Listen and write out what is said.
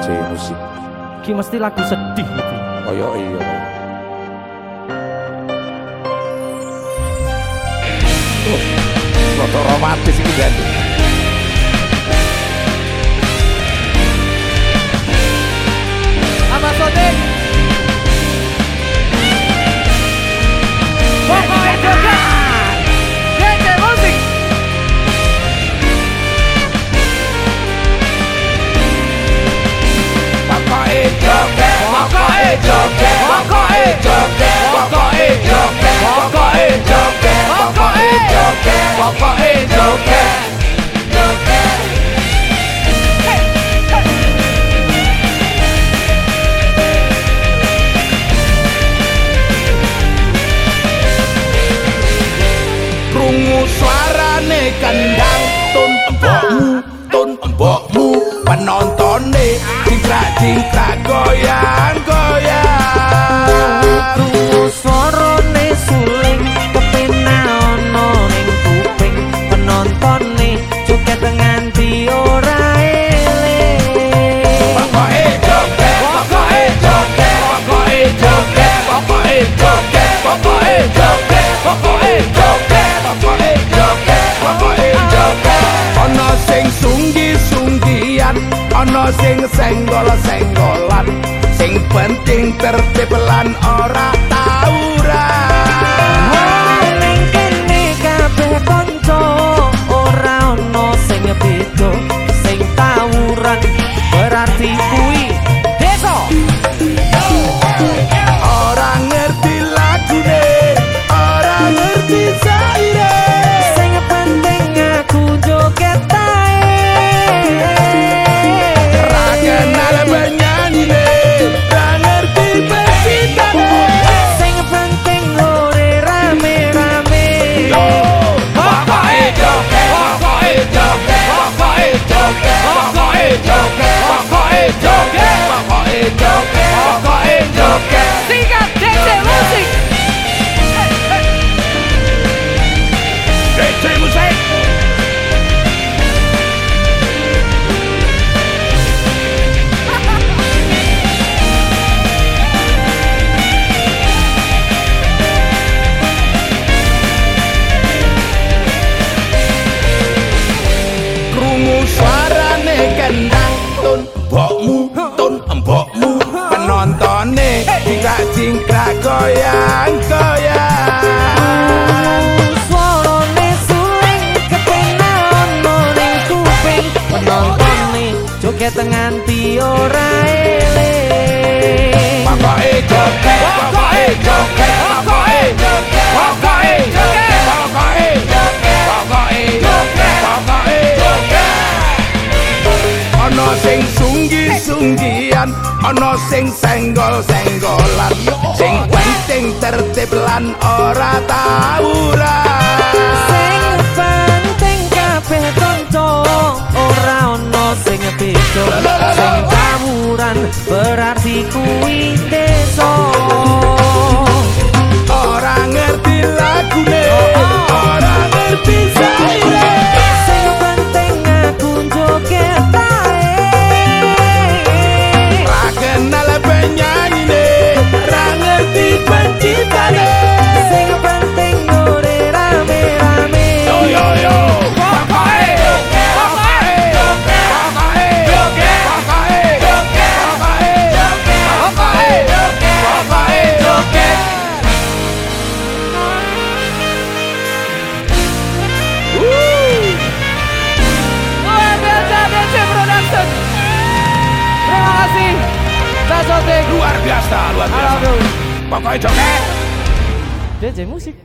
DJ musik. Ki mesti lagu sedih itu. Oh iya iya. Oh, romantis itu ganti. Rungu suarane kendang ton embokmu ton embokmu penontone cingkrak cingkrak goyang ana sing sunggi sunggian ana sing senggol senggolan sing penting tertib lan ora in Siga Tete Music. Tete Music. Krungu suarane kendang tun bokmu jingkrak jingkrak goyang goyang. Suarane suling kepena ono ning kuping Penontone joget nganti ora eling pokoke joget pokoke joget pokoke joget pokoke joget pokoke joget pokoke joget pokoke joget. Ana sing sunggi sunggian ana sing senggol senggolan sing penting tertib lan ora tawuran. Sing penting kabeh kanca ora ono sing beda sing tawuran berarti kuwi kasih. Sotik luar biasa luar biasa. Pokoknya joget. DJ Musik